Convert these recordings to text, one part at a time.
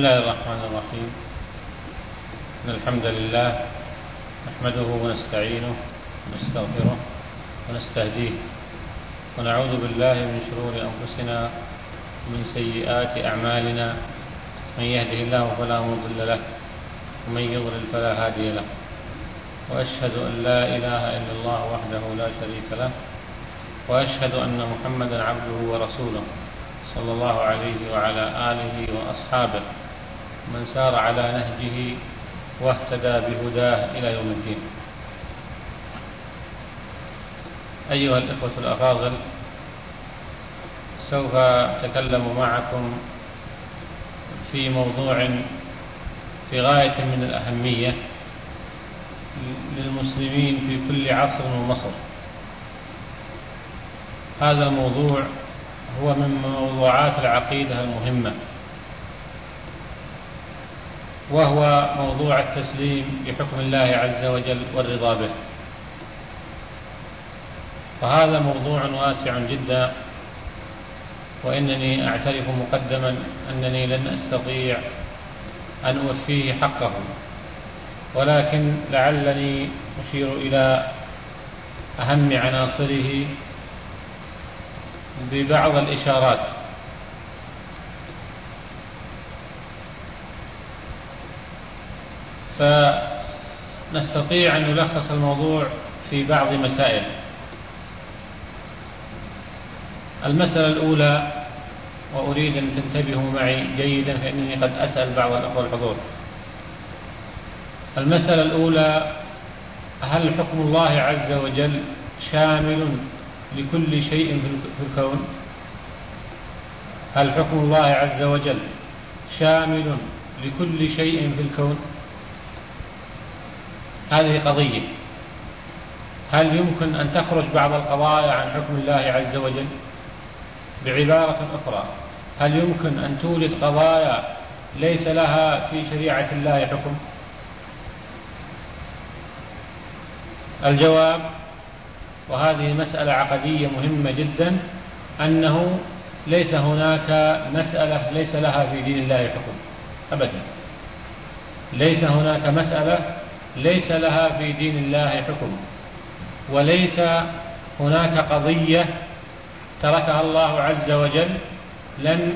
الله الرحمن الرحيم. إن الحمد لله نحمده ونستعينه ونستغفره ونستهديه ونعوذ بالله من شرور أنفسنا ومن سيئات أعمالنا. من يهده الله فلا مضل له ومن يضلل فلا هادي له. وأشهد أن لا إله إلا الله وحده لا شريك له. وأشهد أن محمدا عبده ورسوله صلى الله عليه وعلى آله وأصحابه. من سار على نهجه واهتدى بهداه إلى يوم الدين. أيها الإخوة الأفاضل سوف أتكلم معكم في موضوع في غاية من الأهمية للمسلمين في كل عصر ومصر. هذا الموضوع هو من موضوعات العقيدة المهمة. وهو موضوع التسليم بحكم الله عز وجل والرضا به. وهذا موضوع واسع جدا وإنني أعترف مقدما أنني لن أستطيع أن أوفيه حقه ولكن لعلني أشير إلى أهم عناصره ببعض الإشارات. فنستطيع أن نلخص الموضوع في بعض مسائل. المسألة الأولى وأريد أن تنتبهوا معي جيدا فإنني قد أسأل بعض الأخوة الحضور. المسألة الأولى هل حكم الله عز وجل شامل لكل شيء في الكون؟ هل حكم الله عز وجل شامل لكل شيء في الكون؟ هذه قضية. هل يمكن أن تخرج بعض القضايا عن حكم الله عز وجل؟ بعبارة أخرى هل يمكن أن توجد قضايا ليس لها في شريعة الله حكم؟ الجواب وهذه مسألة عقدية مهمة جدا أنه ليس هناك مسألة ليس لها في دين الله حكم أبدا. ليس هناك مسألة ليس لها في دين الله حكم. وليس هناك قضية تركها الله عز وجل لم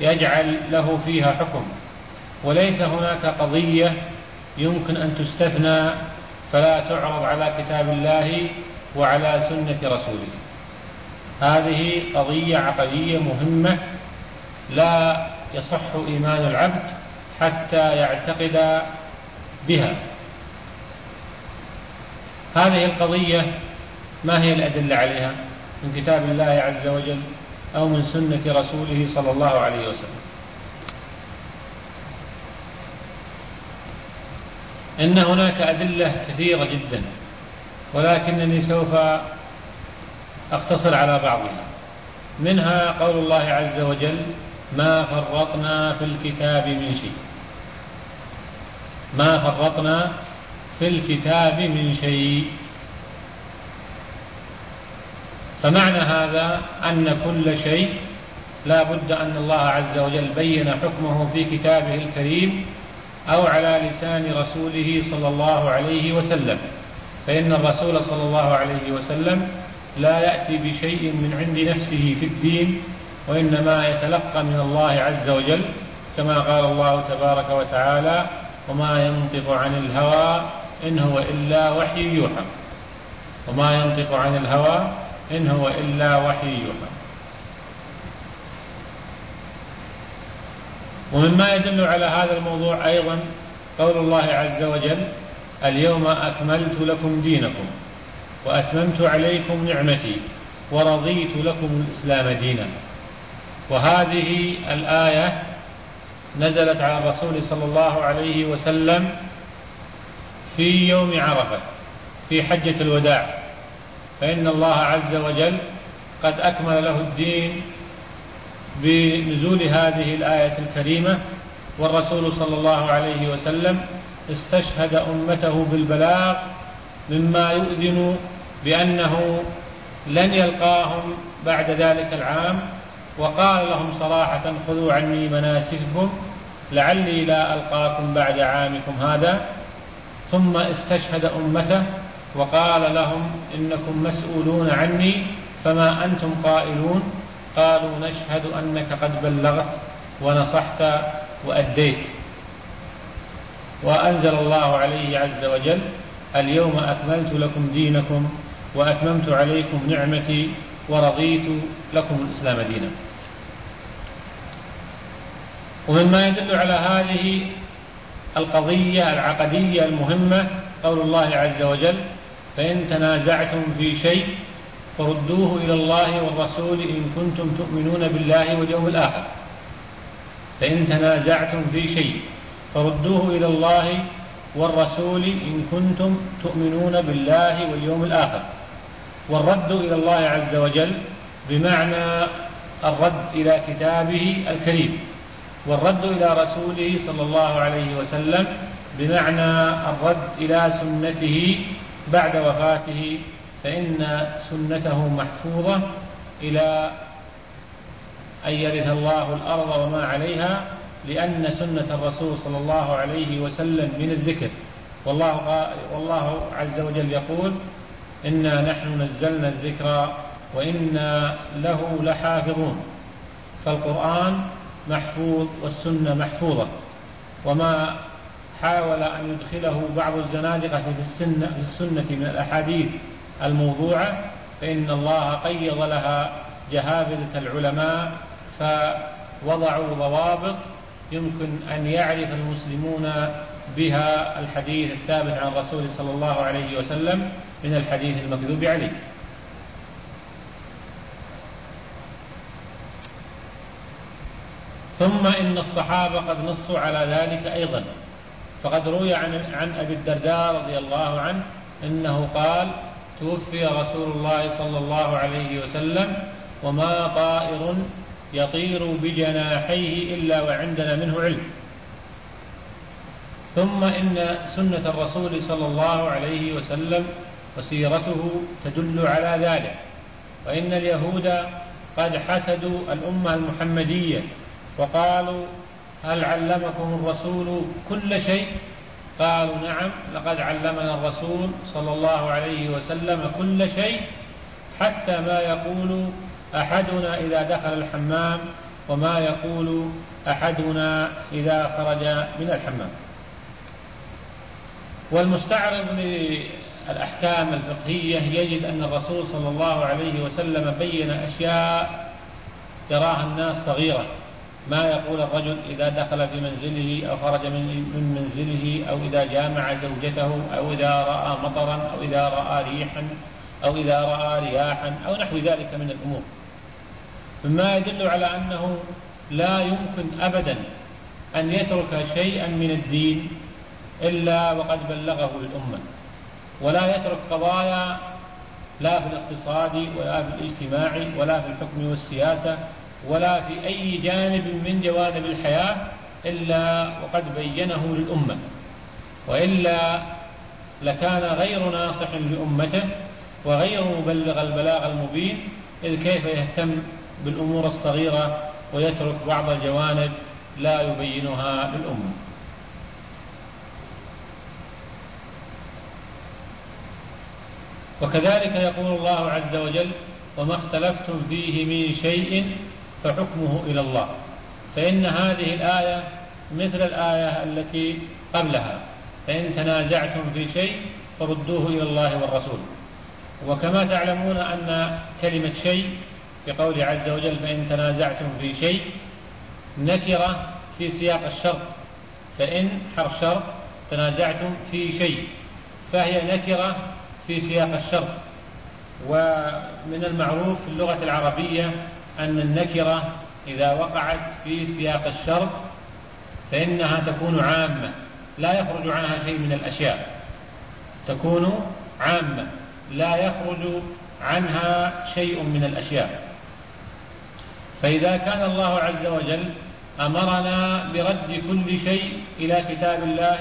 يجعل له فيها حكم. وليس هناك قضية يمكن أن تستثنى فلا تعرض على كتاب الله وعلى سنة رسوله. هذه قضية عقدية مهمة لا يصح إيمان العبد حتى يعتقد بها. هذه القضية ما هي الأدلة عليها؟ من كتاب الله عز وجل أو من سنة رسوله صلى الله عليه وسلم. إن هناك أدلة كثيرة جدا ولكنني سوف أقتصر على بعضها. منها قول الله عز وجل ما فرطنا في الكتاب من شيء. ما فرطنا في الكتاب من شيء. فمعنى هذا أن كل شيء لا بد أن الله عز وجل بين حكمه في كتابه الكريم أو على لسان رسوله صلى الله عليه وسلم. فإن الرسول صلى الله عليه وسلم لا يأتي بشيء من عند نفسه في الدين وإنما يتلقى من الله عز وجل كما قال الله تبارك وتعالى وما ينطق عن الهوى إن هو إلا وحي يوحى. وما ينطق عن الهوى إن هو إلا وحي يوحى. ومما يدل على هذا الموضوع أيضا قول الله عز وجل اليوم أكملت لكم دينكم وأتممت عليكم نعمتي ورضيت لكم الإسلام دينا. وهذه الآية نزلت على الرسول صلى الله عليه وسلم في يوم عرفة في حجة الوداع. فإن الله عز وجل قد أكمل له الدين بنزول هذه الآية الكريمة والرسول صلى الله عليه وسلم استشهد أمته بالبلاغ مما يؤذن بأنه لن يلقاهم بعد ذلك العام. وقال لهم صراحة خذوا عني مناسككم لعلي لا ألقاكم بعد عامكم هذا. ثم استشهد أمته وقال لهم إنكم مسؤولون عني فما أنتم قائلون قالوا نشهد أنك قد بلغت ونصحت وأديت. وأنزل الله عليه عز وجل اليوم أكملت لكم دينكم وأتممت عليكم نعمتي ورضيت لكم الإسلام دينا. ومما يدل على هذه القضية العقدية المهمة قول الله عز وجل فإن تنازعتم في شيء فردوه إلى الله والرسول إن كنتم تؤمنون بالله واليوم الآخر. فإن تنازعتم في شيء فردوه إلى الله والرسول إن كنتم تؤمنون بالله واليوم الآخر. والرد إلى الله عز وجل بمعنى الرد إلى كتابه الكريم. والرد إلى رسوله صلى الله عليه وسلم بمعنى الرد إلى سنته بعد وفاته فإن سنته محفوظة إلى أن يرث الله الأرض وما عليها لأن سنة الرسول صلى الله عليه وسلم من الذكر. والله والله عز وجل يقول إنا نحن نزلنا الذكر وإنا له لحافظون. فالقرآن محفوظ والسنة محفوظة. وما حاول أن يدخله بعض الزنادقة في السنة, في السنة من الأحاديث الموضوعة فإن الله قيض لها جهابذة العلماء فوضعوا ضوابط يمكن أن يعرف المسلمون بها الحديث الثابت عن الرسول صلى الله عليه وسلم من الحديث المكذوب عليه. ثم إن الصحابة قد نصوا على ذلك أيضا. فقد روي عن عن أبي الدرداء رضي الله عنه أنه قال توفي رسول الله صلى الله عليه وسلم وما طائر يطير بجناحيه إلا وعندنا منه علم. ثم إن سنة الرسول صلى الله عليه وسلم وسيرته تدل على ذلك. وإن اليهود قد حسدوا الأمة المحمدية وقالوا هل علمكم الرسول كل شيء؟ قالوا نعم لقد علمنا الرسول صلى الله عليه وسلم كل شيء حتى ما يقول أحدنا إذا دخل الحمام وما يقول أحدنا إذا خرج من الحمام. والمستعرض للأحكام الفقهية يجد أن الرسول صلى الله عليه وسلم بين أشياء يراها الناس صغيرة. ما يقول الرجل إذا دخل في منزله أو خرج من منزله أو إذا جامع زوجته أو إذا رأى مطرا أو إذا رأى ريحا أو إذا رأى رياحا أو نحو ذلك من الأمور. مما يدل على أنه لا يمكن أبدا أن يترك شيئا من الدين إلا وقد بلغه للأمة ولا يترك قضايا لا في الاقتصاد ولا في الاجتماع ولا في الحكم والسياسة ولا في أي جانب من جوانب الحياة إلا وقد بينه للأمة. وإلا لكان غير ناصح لأمته وغير مبلغ البلاغ المبين إذ كيف يهتم بالأمور الصغيرة ويترك بعض الجوانب لا يبينها للأمة. وكذلك يقول الله عز وجل وما اختلفتم فيه من شيء فحكمه إلى الله. فإن هذه الآية مثل الآية التي قبلها. فإن تنازعتم في شيء فردوه إلى الله والرسول. وكما تعلمون أن كلمة شيء في قوله عز وجل فإن تنازعتم في شيء نكرة في سياق الشرط. فإن حرف شرط تنازعتم في شيء فهي نكرة في سياق الشرط. ومن المعروف في اللغة العربية أن النكرة إذا وقعت في سياق الشرط فإنها تكون عامة لا يخرج عنها شيء من الأشياء. تكون عامة لا يخرج عنها شيء من الأشياء. فإذا كان الله عز وجل أمرنا برد كل شيء إلى كتاب الله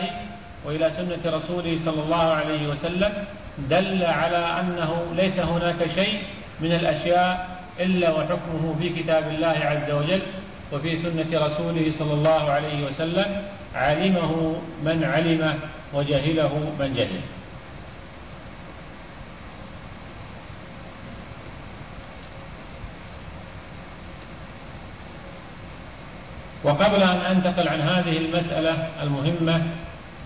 وإلى سنة رسوله صلى الله عليه وسلم دل على أنه ليس هناك شيء من الأشياء إلا وحكمه في كتاب الله عز وجل وفي سنة رسوله صلى الله عليه وسلم علمه من علمه وجهله من جهل. وقبل أن أنتقل عن هذه المسألة المهمة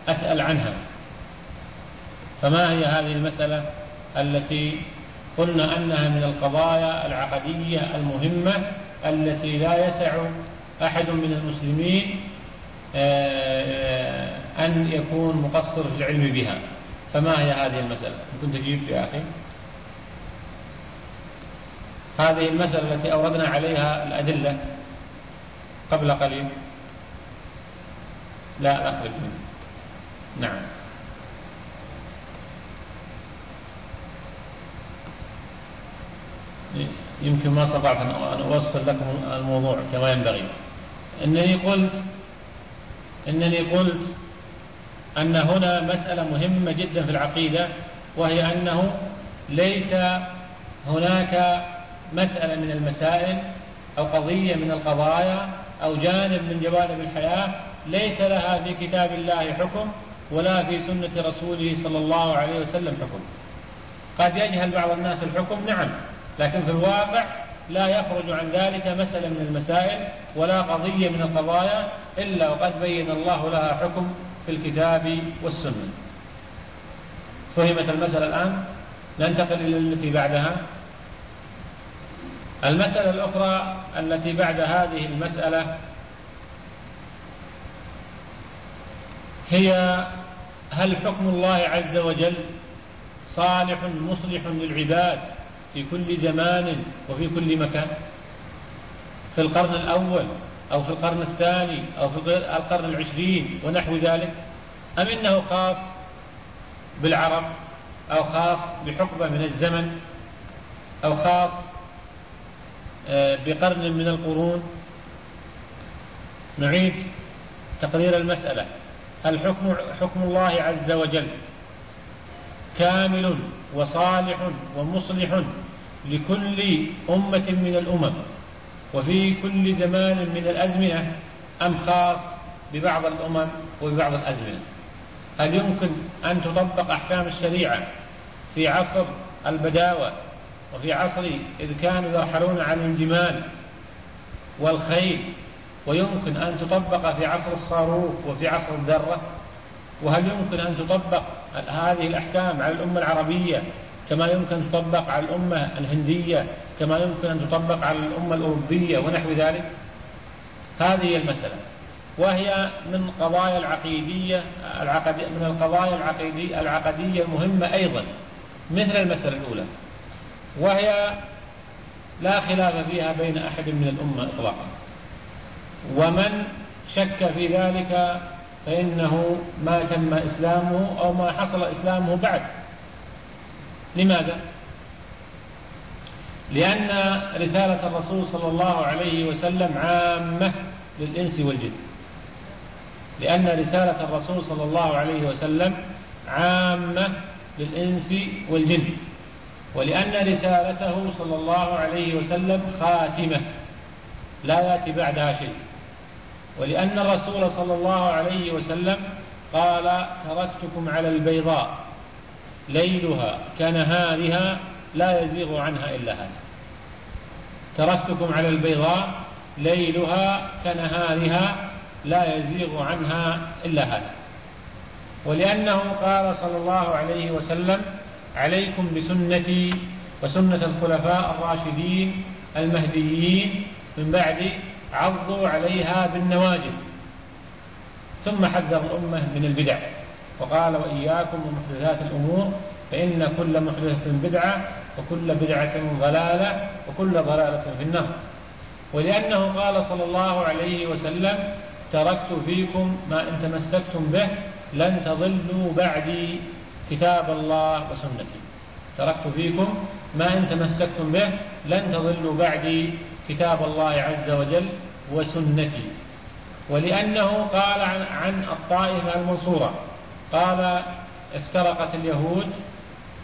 أسأل عنها. فما هي هذه المسألة التي قلنا أنها من القضايا العقدية المهمة التي لا يسع أحد من المسلمين آه، أن يكون مقصر في العلم بها. فما هي هذه المسألة؟ كنت تجيب يا أخي. هذه المسألة التي أوردنا عليها الأدلة قبل قليل. لا أخرج منه نعم. يمكن ما استطعت أن أوصل لكم الموضوع كما ينبغي. إنني قلت إنني قلت أن هنا مسألة مهمة جدا في العقيدة وهي أنه ليس هناك مسألة من المسائل أو قضية من القضايا أو جانب من جوانب الحياة ليس لها في كتاب الله حكم ولا في سنة رسوله صلى الله عليه وسلم حكم. قد يجهل بعض الناس الحكم نعم لكن في الواقع لا يخرج عن ذلك مسألة من المسائل ولا قضية من القضايا إلا وقد بين الله لها حكم في الكتاب والسنة. فهمت المسألة الآن؟ ننتقل إلى التي بعدها. المسألة الأخرى التي بعد هذه المسألة هي هل حكم الله عز وجل صالح مصلح للعباد في كل زمان وفي كل مكان. في القرن الأول أو في القرن الثاني أو في القرن العشرين ونحو ذلك. أم إنه خاص بالعرب أو خاص بحقبة من الزمن أو خاص آه، بقرن من القرون؟ نعيد تقرير المسألة. هل حكم حكم الله عز وجل كامل وصالح ومصلح؟ لكل أمة من الأمم وفي كل زمان من الأزمنة أم خاص ببعض الأمم وببعض الأزمنة. هل يمكن أن تطبق أحكام الشريعة في عصر البداوة وفي عصر إذ كانوا يرحلون عن الجمال والخيل ويمكن أن تطبق في عصر الصاروخ وفي عصر الذرة؟ وهل يمكن أن تطبق هذه الأحكام على الأمة العربية كما يمكن أن تطبق على الأمة الهندية كما يمكن أن تطبق على الأمة الأوروبية ونحو ذلك. هذه المسألة. وهي من قضايا العقيدية العقدية من القضايا العقيدية العقدية المهمة أيضا مثل المسألة الأولى. وهي لا خلاف فيها بين أحد من الأمة إطلاقا. ومن شك في ذلك فإنه ما تم إسلامه أو ما حصل إسلامه بعد. لماذا؟ لأن رسالة الرسول صلى الله عليه وسلم عامة للإنس والجن. لأن رسالة الرسول صلى الله عليه وسلم عامة للإنس والجن. ولأن رسالته صلى الله عليه وسلم خاتمة. لا يأتي بعدها شيء. ولأن الرسول صلى الله عليه وسلم قال تركتكم على البيضاء. ليلها كنهارها لا يزيغ عنها إلا هذا. تركتكم على البيضاء ليلها كنهارها لا يزيغ عنها إلا هذا. ولأنه قال صلى الله عليه وسلم عليكم بسنتي وسنة الخلفاء الراشدين المهديين من بعد عضوا عليها بالنواجذ. ثم حذر الأمة من البدع. وقال وإياكم ومحدثات الأمور فإن كل محدثة بدعة وكل بدعة ضلالة وكل ضلالة في النار. ولأنه قال صلى الله عليه وسلم تركت فيكم ما إن تمسكتم به لن تضلوا بعدي كتاب الله وسنتي. تركت فيكم ما إن تمسكتم به لن تضلوا بعدي كتاب الله عز وجل وسنتي. ولأنه قال عن, عن الطائفة المنصورة قال افترقت اليهود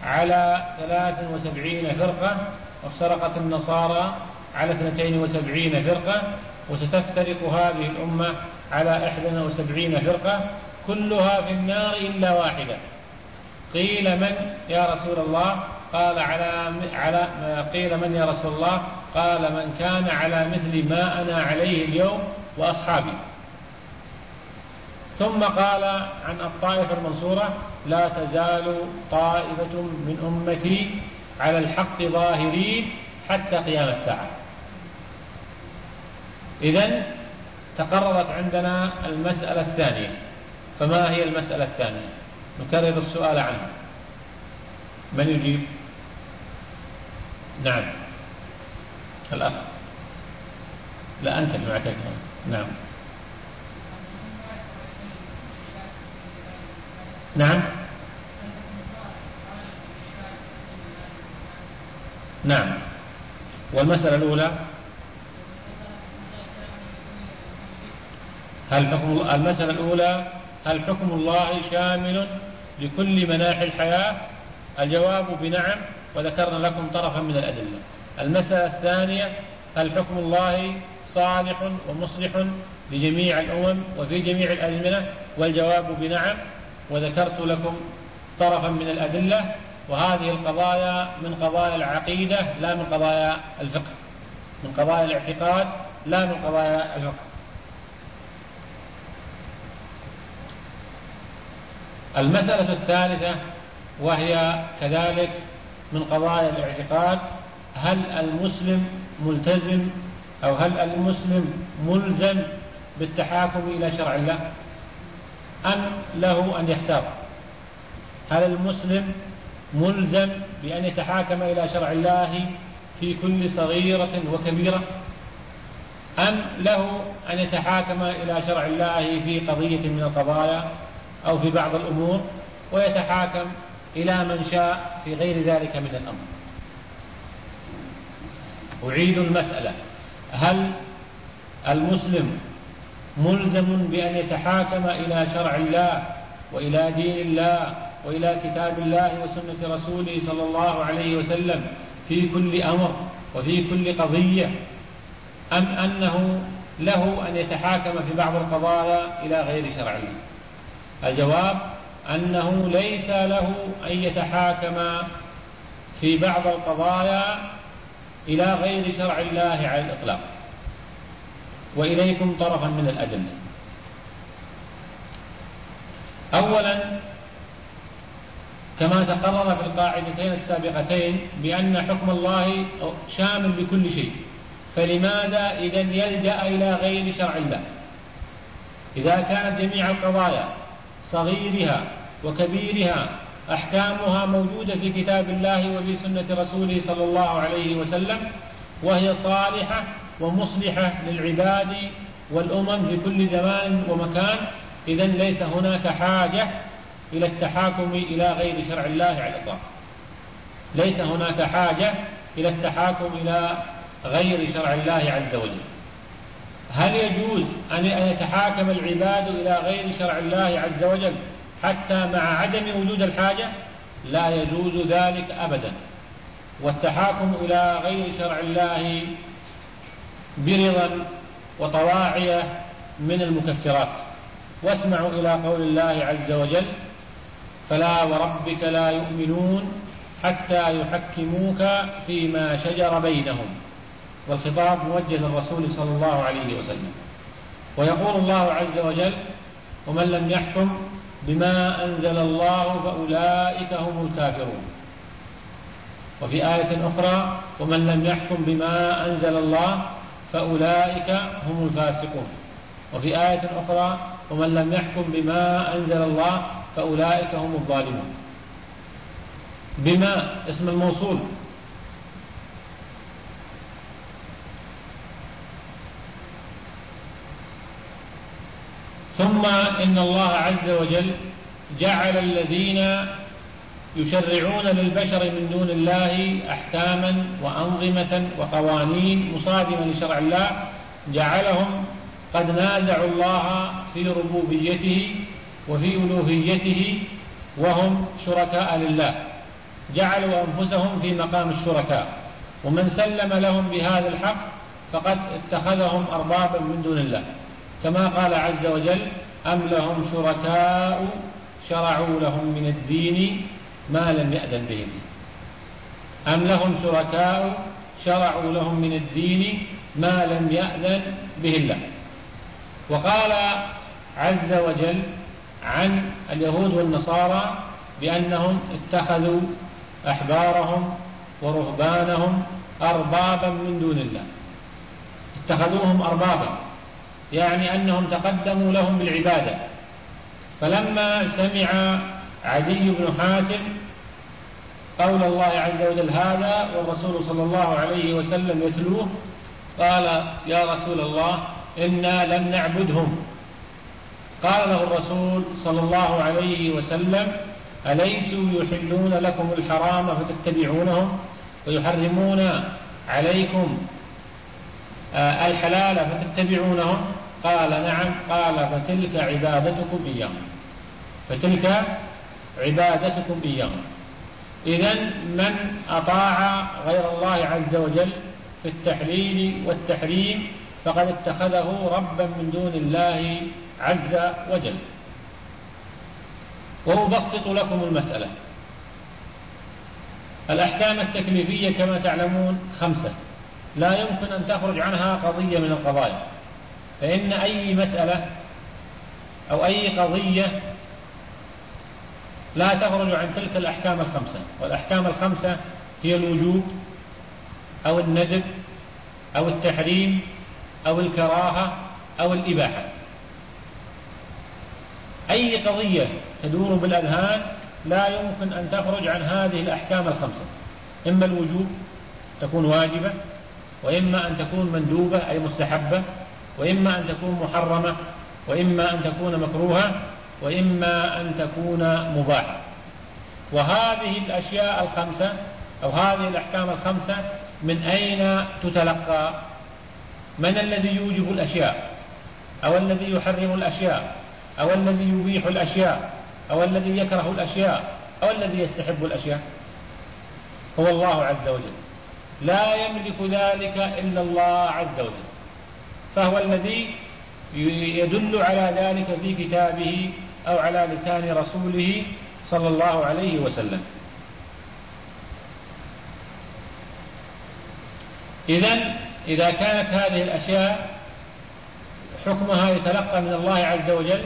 على ثلاث وسبعين فرقة وافترقت النصارى على اثنتين وسبعين فرقة وستفترق هذه الأمة على إحدى وسبعين فرقة كلها في النار إلا واحدة. قيل من يا رسول الله؟ قال على على قيل من يا رسول الله؟ قال من كان على مثل ما أنا عليه اليوم وأصحابي. ثم قال عن الطائفة المنصورة لا تزال طائفة من أمتي على الحق ظاهرين حتى قيام الساعة. إذا تقررت عندنا المسألة الثانية. فما هي المسألة الثانية؟ نكرر السؤال عنها. من يجيب؟ نعم. الأخ. لا أنت معك نعم. نعم. نعم. والمسألة الأولى؟ هل حكم المسألة الأولى هل حكم الله شامل لكل مناحي الحياة؟ الجواب بنعم وذكرنا لكم طرفا من الأدلة. المسألة الثانية هل حكم الله صالح ومصلح لجميع الأمم وفي جميع الأزمنة؟ والجواب بنعم وذكرت لكم طرفا من الأدلة وهذه القضايا من قضايا العقيدة لا من قضايا الفقه. من قضايا الاعتقاد لا من قضايا الفقه. المسألة الثالثة وهي كذلك من قضايا الاعتقاد هل المسلم ملتزم أو هل المسلم ملزم بالتحاكم إلى شرع الله؟ أم له أن يختار هل المسلم ملزم بأن يتحاكم إلى شرع الله في كل صغيرة وكبيرة؟ أم له أن يتحاكم إلى شرع الله في قضية من القضايا أو في بعض الأمور ويتحاكم إلى من شاء في غير ذلك من الأمر؟ أعيد المسألة. هل المسلم ملزم بأن يتحاكم إلى شرع الله وإلى دين الله وإلى كتاب الله وسنة رسوله صلى الله عليه وسلم في كل أمر وفي كل قضية. أم أنه له أن يتحاكم في بعض القضايا إلى غير شرع الله. الجواب أنه ليس له أن يتحاكم في بعض القضايا إلى غير شرع الله على الإطلاق. وإليكم طرفا من الأدلة أولا كما تقرر في القاعدتين السابقتين بأن حكم الله شامل بكل شيء. فلماذا إذا يلجأ إلى غير شرع الله؟ إذا كانت جميع القضايا صغيرها وكبيرها أحكامها موجودة في كتاب الله وفي سنة رسوله صلى الله عليه وسلم وهي صالحة ومصلحة للعباد والأمم في كل زمان ومكان. إذا ليس هناك حاجة إلى التحاكم إلى غير شرع الله على الإطلاق. ليس هناك حاجة إلى التحاكم إلى غير شرع الله عز وجل. هل يجوز أن يتحاكم العباد إلى غير شرع الله عز وجل حتى مع عدم وجود الحاجة؟ لا يجوز ذلك أبدا. والتحاكم إلى غير شرع الله برضا وطواعية من المكفرات. واسمعوا إلى قول الله عز وجل فلا وربك لا يؤمنون حتى يحكموك فيما شجر بينهم والخطاب موجه للرسول صلى الله عليه وسلم. ويقول الله عز وجل ومن لم يحكم بما أنزل الله فأولئك هم الكافرون وفي آية أخرى ومن لم يحكم بما أنزل الله فأولئك هم الفاسقون. وفي آية أخرى ومن لم يحكم بما أنزل الله فأولئك هم الظالمون. بما اسم الموصول. ثم إن الله عز وجل جعل الذين يشرعون للبشر من دون الله أحكاما وأنظمة وقوانين مصادمة لشرع الله جعلهم قد نازعوا الله في ربوبيته وفي ألوهيته وهم شركاء لله. جعلوا أنفسهم في مقام الشركاء. ومن سلم لهم بهذا الحق فقد اتخذهم أربابا من دون الله. كما قال عز وجل أم لهم شركاء شرعوا لهم من الدين ما لم يأذن به أم لهم شركاء شرعوا لهم من الدين ما لم يأذن به الله وقال عز وجل عن اليهود والنصارى بأنهم اتخذوا أحبارهم ورهبانهم أربابا من دون الله. اتخذوهم أربابا يعني أنهم تقدموا لهم بالعبادة. فلما سمع عدي بن حاتم قول الله عز وجل هذا والرسول صلى الله عليه وسلم يتلوه قال يا رسول الله إنا لم نعبدهم. قال له الرسول صلى الله عليه وسلم أليسوا يحلون لكم الحرام فتتبعونهم ويحرمون عليكم آه، الحلال فتتبعونهم؟ قال نعم. قال فتلك عبادتكم إياهم. فتلك عبادتكم إياهم. إذا من أطاع غير الله عز وجل في التحليل والتحريم فقد اتخذه ربا من دون الله عز وجل. وأبسط لكم المسألة. الأحكام التكليفية كما تعلمون خمسة. لا يمكن أن تخرج عنها قضية من القضايا. فإن أي مسألة أو أي قضية لا تخرج عن تلك الأحكام الخمسة. والأحكام الخمسة هي الوجوب أو الندب أو التحريم أو الكراهة أو الإباحة. أي قضية تدور بالأذهان لا يمكن أن تخرج عن هذه الأحكام الخمسة. إما الوجوب تكون واجبة وإما أن تكون مندوبة أي مستحبة وإما أن تكون محرمة وإما أن تكون مكروهة. وإما أن تكون مباحة. وهذه الأشياء الخمسة أو هذه الأحكام الخمسة من أين تتلقى؟ من الذي يوجب الأشياء؟ أو الذي يحرم الأشياء؟ أو الذي يبيح الأشياء؟ أو الذي يكره الأشياء؟ أو الذي يستحب الأشياء؟ هو الله عز وجل. لا يملك ذلك إلا الله عز وجل. فهو الذي يدل على ذلك في كتابه أو على لسان رسوله صلى الله عليه وسلم. إذا إذا كانت هذه الأشياء حكمها يتلقى من الله عز وجل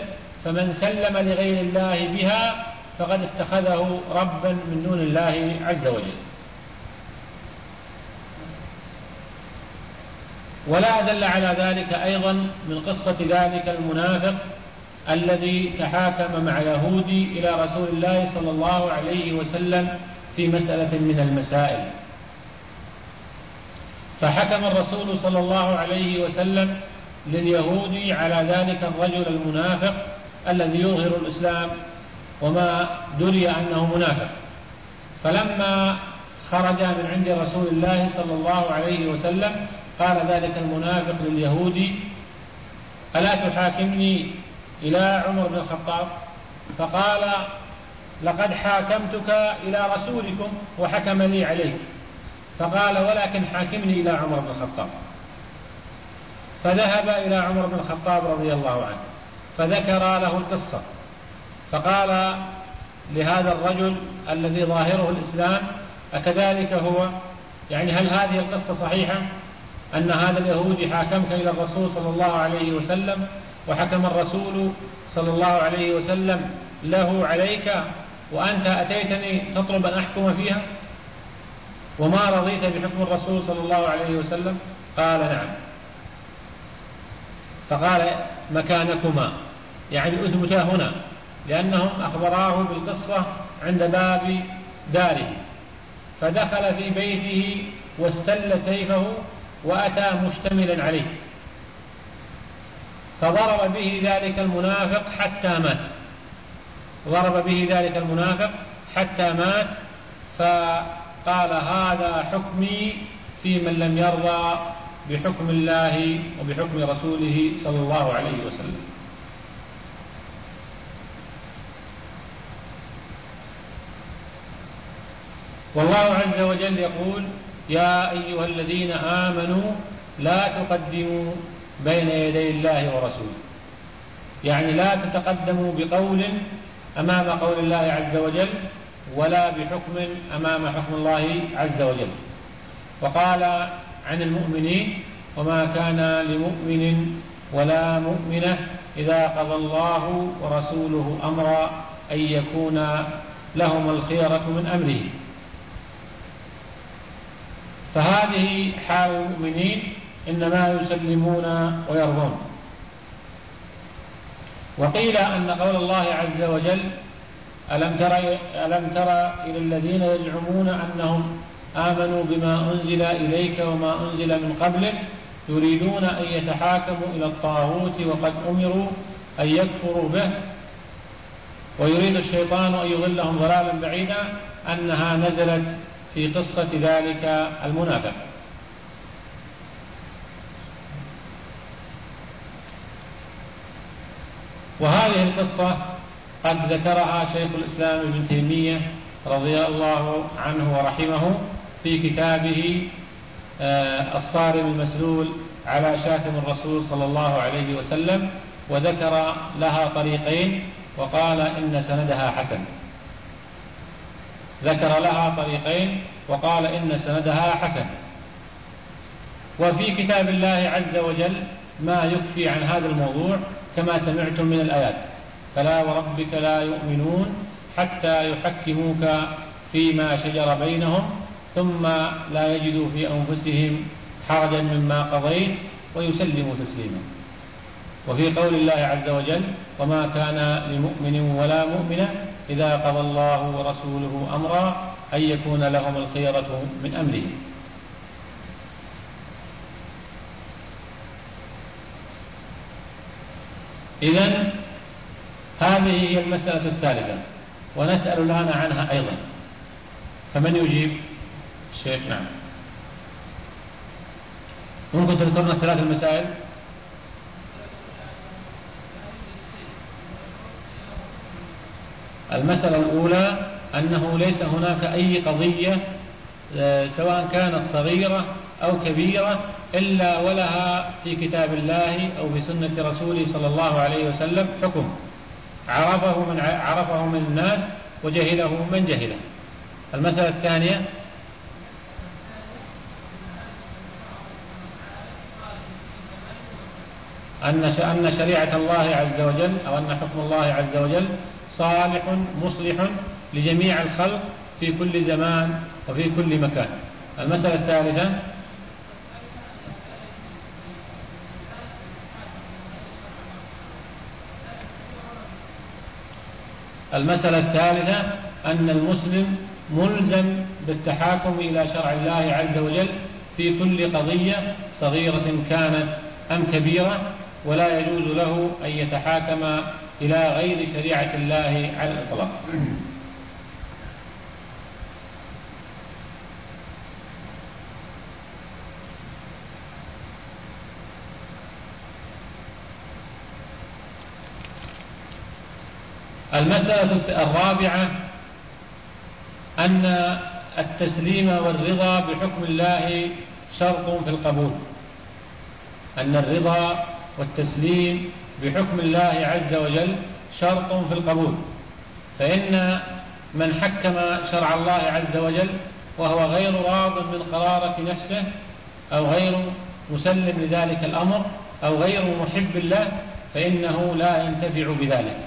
فمن سلم لغير الله بها فقد اتخذه ربا من دون الله عز وجل. ولا دل على ذلك أيضا من قصة ذلك المنافق الذي تحاكم مع يهودي إلى رسول الله صلى الله عليه وسلم في مسألة من المسائل. فحكم الرسول صلى الله عليه وسلم لليهودي على ذلك الرجل المنافق الذي يظهر الإسلام وما دري أنه منافق. فلما خرج من عند رسول الله صلى الله عليه وسلم قال ذلك المنافق لليهودي ألا تحاكمني إلى عمر بن الخطاب فقال لقد حاكمتك إلى رسولكم وحكم لي عليك. فقال ولكن حاكمني إلى عمر بن الخطاب. فذهب إلى عمر بن الخطاب رضي الله عنه فذكر له القصة. فقال لهذا الرجل الذي ظاهره الإسلام أكذلك هو؟ يعني هل هذه القصة صحيحة أن هذا اليهودي حاكمك إلى الرسول صلى الله عليه وسلم وحكم الرسول صلى الله عليه وسلم له عليك وأنت أتيتني تطلب أن أحكم فيها؟ وما رضيت بحكم الرسول صلى الله عليه وسلم؟ قال نعم. فقال مكانكما يعني أثبتا هنا لأنهم أخبراه بالقصة عند باب داره. فدخل في بيته واستل سيفه وأتى مشتملا عليه. فضرب به ذلك المنافق حتى مات. ضرب به ذلك المنافق حتى مات فقال هذا حكمي في من لم يرضى بحكم الله وبحكم رسوله صلى الله عليه وسلم. والله عز وجل يقول يا أيها الذين آمنوا لا تقدموا بين يدي الله ورسوله. يعني لا تتقدموا بقول أمام قول الله عز وجل ولا بحكم أمام حكم الله عز وجل. وقال عن المؤمنين وما كان لمؤمن ولا مؤمنة إذا قضى الله ورسوله أمرا أن يكون لهم الخيرة من أمره. فهذه حال المؤمنين إنما يسلمون ويرضون. وقيل أن قول الله عز وجل ألم تر ألم تر إلى الذين يزعمون أنهم آمنوا بما أنزل إليك وما أنزل من قبلك يريدون أن يتحاكموا إلى الطاغوت وقد أمروا أن يكفروا به. ويريد الشيطان أن يضلهم ضلالا بعيدا أنها نزلت في قصة ذلك المنافق. وهذه القصة قد ذكرها شيخ الإسلام ابن تيمية رضي الله عنه ورحمه في كتابه آه، الصارم المسلول على شاتم الرسول صلى الله عليه وسلم وذكر لها طريقين وقال إن سندها حسن. ذكر لها طريقين وقال إن سندها حسن. وفي كتاب الله عز وجل ما يكفي عن هذا الموضوع كما سمعتم من الآيات. فلا وربك لا يؤمنون حتى يحكموك فيما شجر بينهم ثم لا يجدوا في أنفسهم حرجا مما قضيت ويسلموا تسليما. وفي قول الله عز وجل وما كان لمؤمن ولا مؤمنة إذا قضى الله ورسوله أمرا أن يكون لهم الخيرة من أمرهم. إذا هذه هي المسألة الثالثة ونسأل الآن عنها أيضا. فمن يجيب؟ الشيخ نعم. ممكن تذكرنا ثلاث المسائل؟ المسألة الأولى أنه ليس هناك أي قضية آه، سواء كانت صغيرة أو كبيرة إلا ولها في كتاب الله أو في سنة رسوله صلى الله عليه وسلم حكم. عرفه من عرفه من الناس وجهله من جهله. المسألة الثانية. أن أن شريعة الله عز وجل أو أن حكم الله عز وجل صالح مصلح لجميع الخلق في كل زمان وفي كل مكان. المسألة الثالثة. المسألة الثالثة أن المسلم ملزم بالتحاكم إلى شرع الله عز وجل في كل قضية صغيرة كانت أم كبيرة ولا يجوز له أن يتحاكم إلى غير شريعة الله على الإطلاق. المسألة الرابعة أن التسليم والرضا بحكم الله شرط في القبول. أن الرضا والتسليم بحكم الله عز وجل شرط في القبول. فإن من حكم شرع الله عز وجل وهو غير راض من قرارة نفسه أو غير مسلم لذلك الأمر أو غير محب له فإنه لا ينتفع بذلك.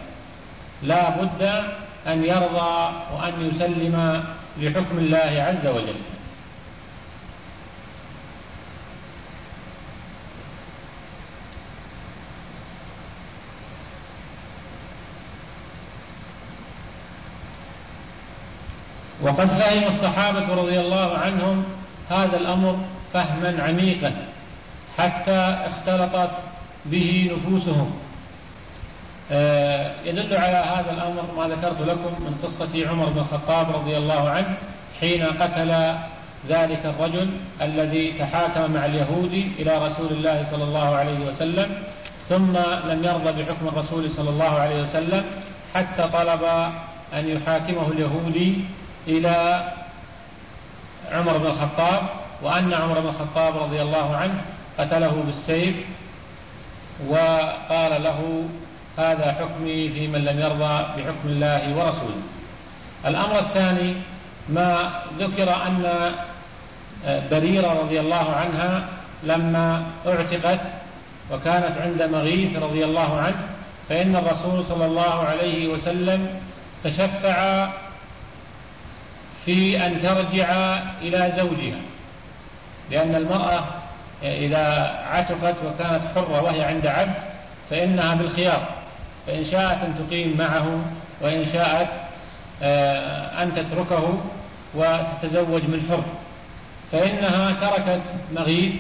لا بد أن يرضى وأن يسلم لحكم الله عز وجل. وقد فهم الصحابة رضي الله عنهم هذا الأمر فهما عميقا حتى اختلطت به نفوسهم. يدل على هذا الأمر ما ذكرت لكم من قصة عمر بن الخطاب رضي الله عنه حين قتل ذلك الرجل الذي تحاكم مع اليهود إلى رسول الله صلى الله عليه وسلم ثم لم يرضى بحكم الرسول صلى الله عليه وسلم حتى طلب أن يحاكمه اليهودي إلى عمر بن الخطاب وأن عمر بن الخطاب رضي الله عنه قتله بالسيف وقال له هذا حكمي في من لم يرضى بحكم الله ورسوله. الأمر الثاني ما ذكر أن بريرة رضي الله عنها لما اعتقت وكانت عند مغيث رضي الله عنه فإن الرسول صلى الله عليه وسلم تشفع في أن ترجع إلى زوجها. لأن المرأة إذا عتقت وكانت حرة وهي عند عبد فإنها بالخيار. فإن شاءت أن تقيم معه وإن شاءت آه، أن تتركه وتتزوج من حر فإنها تركت مغيث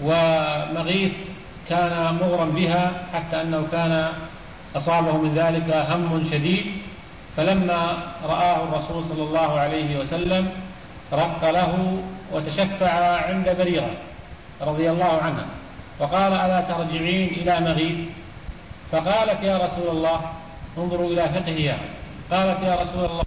ومغيث كان مغرم بها حتى أنه كان أصابه من ذلك هم شديد. فلما رآه الرسول صلى الله عليه وسلم رق له وتشفع عند بريرة رضي الله عنها وقال ألا ترجعين إلى مغيث؟ فقالت يا رسول الله انظروا إلى فقهها قالت يا رسول الله